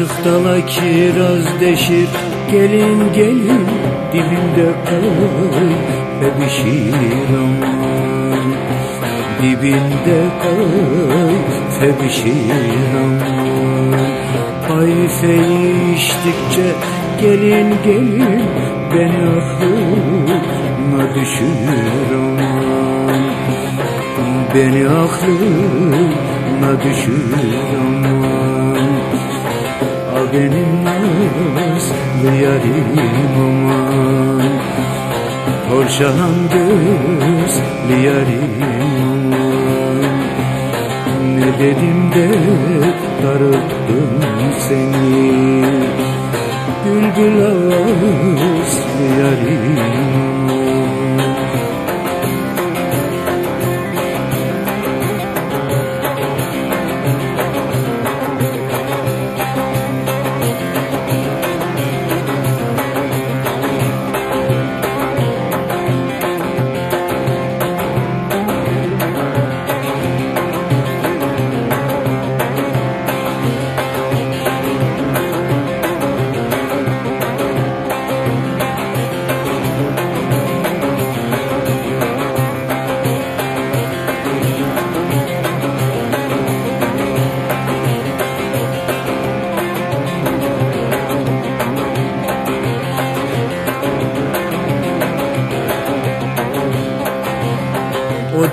Açık dala kiraz deşir. Gelin gelin dibinde kal Febişir aman. Dibinde kal Febişir aman. Hayfeyi içtikçe gelin gelin Beni aklıma düşür aman. Beni aklıma düşür aman benim nazlı yarim aman Porşahan gözlü yarim aman Ne dedim de darıldım seni? Bülbül ağızlı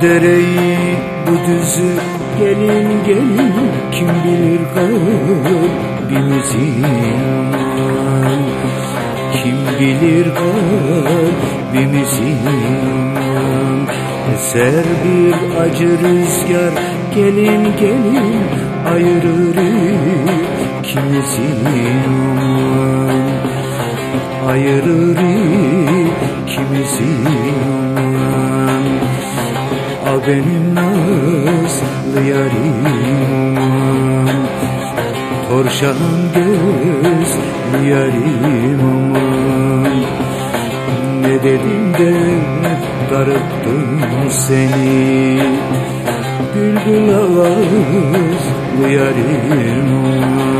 Dereyi bu düzü gelin gelin kim bilir kalbimizi aman Kim bilir kalbimizi aman Eser bir acı rüzgar gelin gelin ayırır ikimizi Ayırır ikimizi benim nazlı yarim aman. Torşan gözlü yarim aman. Ne dedim de darıttım seni? Bülbül ağızlı yarim aman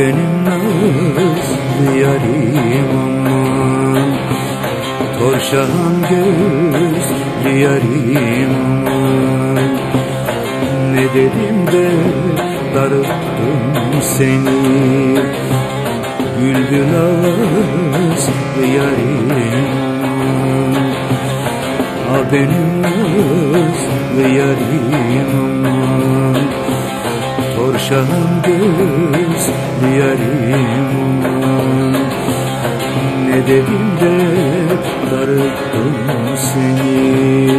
benim nazlı yarim aman Torşan gözlü yarim aman. Ne dedim de darılttım seni? Bülbül ağızlı yarim A benim nazlı yarim aman Gözlü yarim aman Ne dedim de darılttım seni.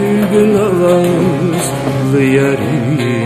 Bülbül ağızlı yarim